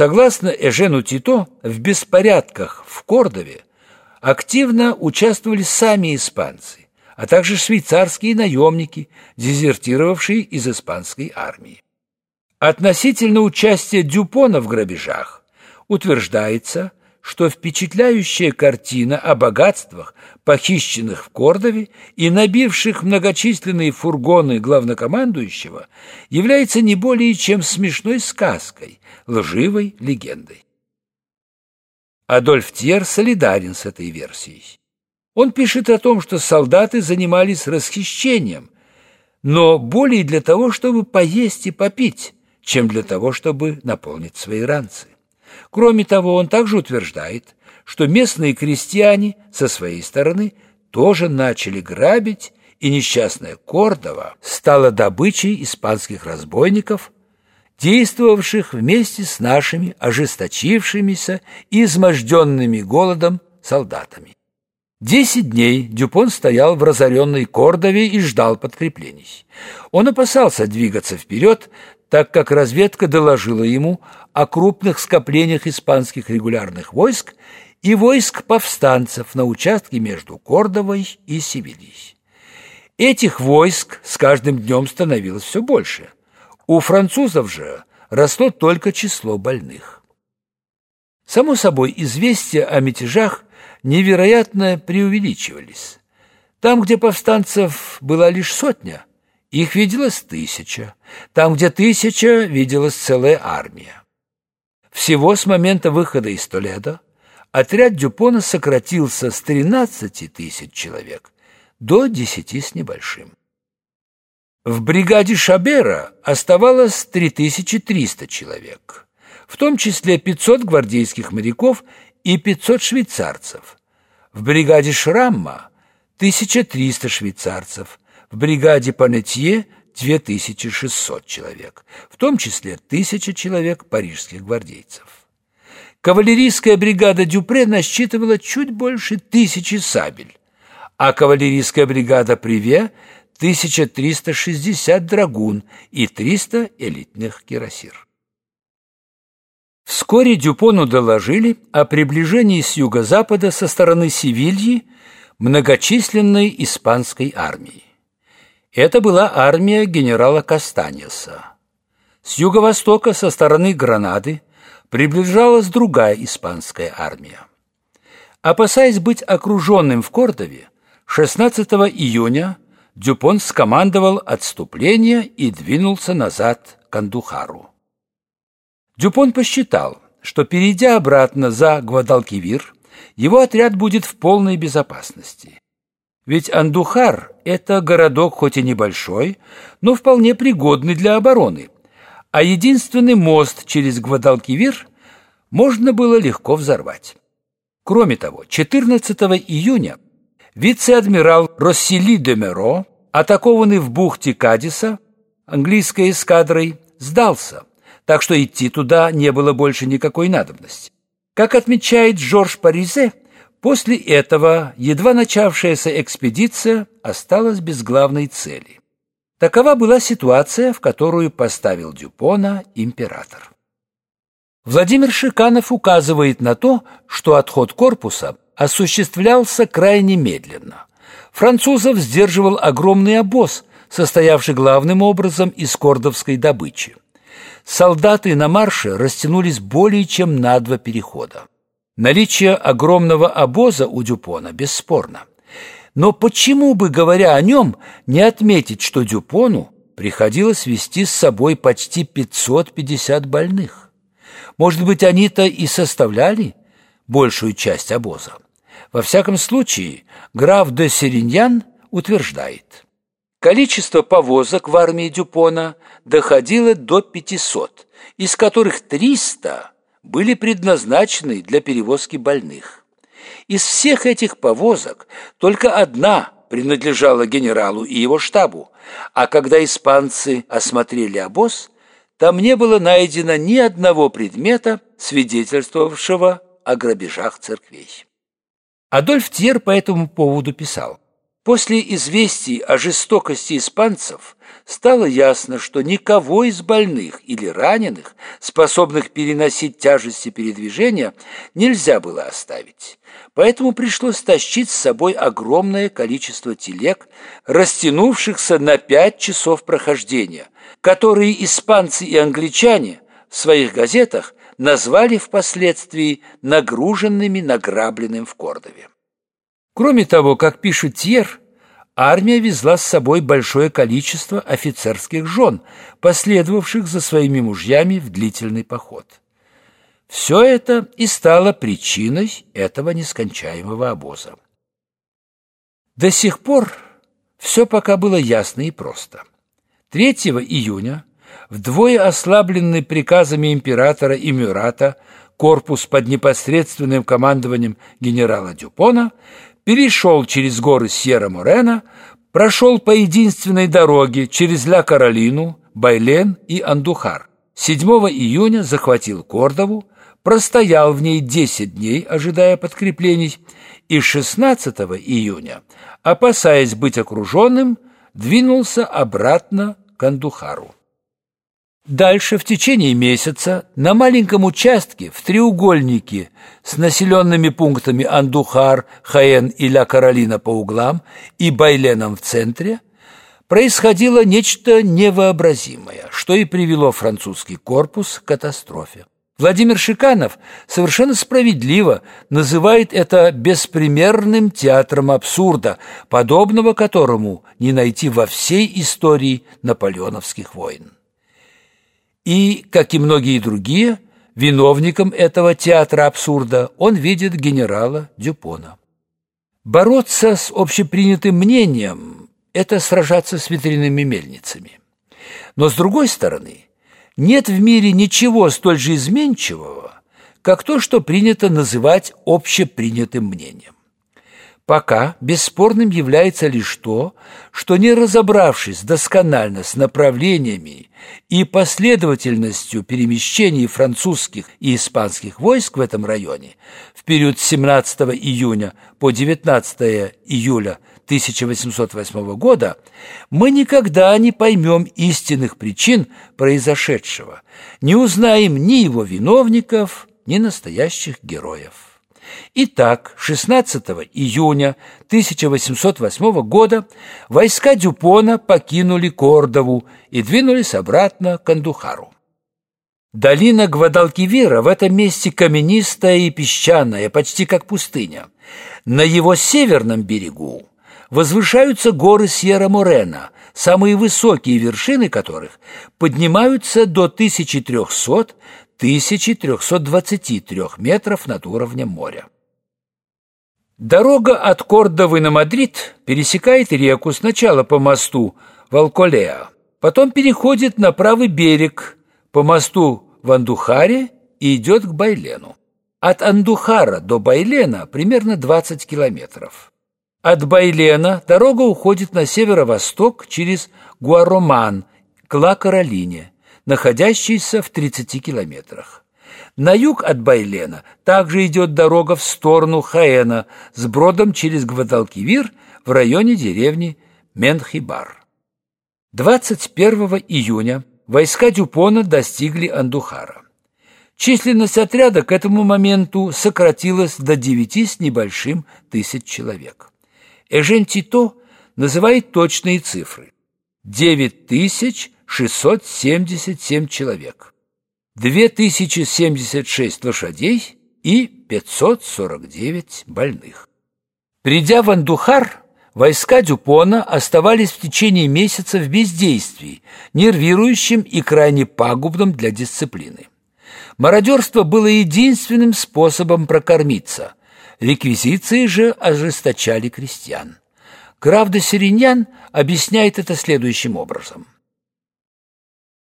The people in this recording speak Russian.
Согласно Эжену Тито, в беспорядках в Кордове активно участвовали сами испанцы, а также швейцарские наемники, дезертировавшие из испанской армии. Относительно участия Дюпона в грабежах утверждается, что впечатляющая картина о богатствах, похищенных в Кордове и набивших многочисленные фургоны главнокомандующего, является не более чем смешной сказкой, лживой легендой. Адольф Тьер солидарен с этой версией. Он пишет о том, что солдаты занимались расхищением, но более для того, чтобы поесть и попить, чем для того, чтобы наполнить свои ранцы. Кроме того, он также утверждает, что местные крестьяне со своей стороны тоже начали грабить, и несчастная Кордова стала добычей испанских разбойников, действовавших вместе с нашими ожесточившимися и изможденными голодом солдатами. Десять дней Дюпон стоял в разоренной Кордове и ждал подкреплений. Он опасался двигаться вперед, так как разведка доложила ему о крупных скоплениях испанских регулярных войск и войск повстанцев на участке между Кордовой и Севильей. Этих войск с каждым днем становилось все больше. У французов же росло только число больных. Само собой, известия о мятежах невероятно преувеличивались. Там, где повстанцев была лишь сотня – их виделось тысяча. Там, где тысяча, виделась целая армия. Всего с момента выхода из Толедо отряд Дюпона сократился с 13 тысяч человек до 10 с небольшим. В бригаде Шабера оставалось 3300 человек, в том числе 500 гвардейских моряков и 500 швейцарцев. В бригаде Шрамма 1300 швейцарцев, в бригаде Панетье 2600 человек, в том числе 1000 человек парижских гвардейцев. Кавалерийская бригада Дюпре насчитывала чуть больше тысячи сабель, а кавалерийская бригада Приве – 1360 драгун и 300 элитных кирасир. Вскоре Дюпону доложили о приближении с юго-запада со стороны Севильи многочисленной испанской армии. Это была армия генерала Кастаньеса. С юго-востока, со стороны Гранады, приближалась другая испанская армия. Опасаясь быть окруженным в Кордове, 16 июня Дюпон скомандовал отступление и двинулся назад к Андухару. Дюпон посчитал, что, перейдя обратно за Гвадалкивир, его отряд будет в полной безопасности. Ведь Андухар – это городок хоть и небольшой, но вполне пригодный для обороны, а единственный мост через Гвадалкивир можно было легко взорвать. Кроме того, 14 июня вице-адмирал Россели де Меро, атакованный в бухте Кадиса английской эскадрой, сдался, так что идти туда не было больше никакой надобности. Как отмечает Жорж Паризе, После этого едва начавшаяся экспедиция осталась без главной цели. Такова была ситуация, в которую поставил Дюпона император. Владимир Шиканов указывает на то, что отход корпуса осуществлялся крайне медленно. Французов сдерживал огромный обоз, состоявший главным образом из кордовской добычи. Солдаты на марше растянулись более чем на два перехода. Наличие огромного обоза у Дюпона бесспорно. Но почему бы, говоря о нем, не отметить, что Дюпону приходилось вести с собой почти 550 больных? Может быть, они-то и составляли большую часть обоза. Во всяком случае, граф де Сериньян утверждает, количество повозок в армии Дюпона доходило до 500, из которых 300 были предназначены для перевозки больных. Из всех этих повозок только одна принадлежала генералу и его штабу, а когда испанцы осмотрели обоз, там не было найдено ни одного предмета, свидетельствовавшего о грабежах церквей. Адольф Тьер по этому поводу писал, После известий о жестокости испанцев стало ясно, что никого из больных или раненых, способных переносить тяжести передвижения, нельзя было оставить. Поэтому пришлось тащить с собой огромное количество телег, растянувшихся на пять часов прохождения, которые испанцы и англичане в своих газетах назвали впоследствии нагруженными награбленным в Кордове. Кроме того, как пишет Тьер, армия везла с собой большое количество офицерских жен, последовавших за своими мужьями в длительный поход. Все это и стало причиной этого нескончаемого обоза. До сих пор все пока было ясно и просто. 3 июня, вдвое ослабленный приказами императора и Мюрата, корпус под непосредственным командованием генерала Дюпона перешел через горы Сьерра-Морена, прошел по единственной дороге через Ля-Каролину, Байлен и Андухар. 7 июня захватил Кордову, простоял в ней 10 дней, ожидая подкреплений, и 16 июня, опасаясь быть окруженным, двинулся обратно к Андухару. Дальше в течение месяца на маленьком участке в треугольнике с населенными пунктами Андухар, Хаен и Ля Каролина по углам и Байленом в центре происходило нечто невообразимое, что и привело французский корпус к катастрофе. Владимир Шиканов совершенно справедливо называет это беспримерным театром абсурда, подобного которому не найти во всей истории наполеоновских войн. И, как и многие другие, виновником этого театра абсурда он видит генерала Дюпона. Бороться с общепринятым мнением – это сражаться с ветряными мельницами. Но, с другой стороны, нет в мире ничего столь же изменчивого, как то, что принято называть общепринятым мнением. Пока бесспорным является лишь то, что не разобравшись досконально с направлениями и последовательностью перемещений французских и испанских войск в этом районе в период с 17 июня по 19 июля 1808 года, мы никогда не поймем истинных причин произошедшего, не узнаем ни его виновников, ни настоящих героев. Итак, 16 июня 1808 года войска Дюпона покинули Кордову и двинулись обратно к Андухару. Долина Гвадалкивира в этом месте каменистая и песчаная, почти как пустыня. На его северном берегу возвышаются горы Сьерра-Морена, самые высокие вершины которых поднимаются до 1300 1323 метров над уровнем моря. Дорога от Кордовы на Мадрид пересекает реку сначала по мосту Валколеа, потом переходит на правый берег по мосту в Андухаре и идет к Байлену. От Андухара до Байлена примерно 20 километров. От Байлена дорога уходит на северо-восток через Гуароман к Ла-Каролине находящийся в 30 километрах. На юг от Байлена также идет дорога в сторону Хаэна с бродом через Гвадалкивир в районе деревни Менхибар. 21 июня войска Дюпона достигли Андухара. Численность отряда к этому моменту сократилась до 9 с небольшим тысяч человек. Эжен Тито называет точные цифры. 9 тысяч 677 человек, 2076 лошадей и 549 больных. Придя в Андухар, войска Дюпона оставались в течение месяца в бездействии, нервирующим и крайне пагубным для дисциплины. Мародерство было единственным способом прокормиться. Реквизиции же ожесточали крестьян. Граф де объясняет это следующим образом –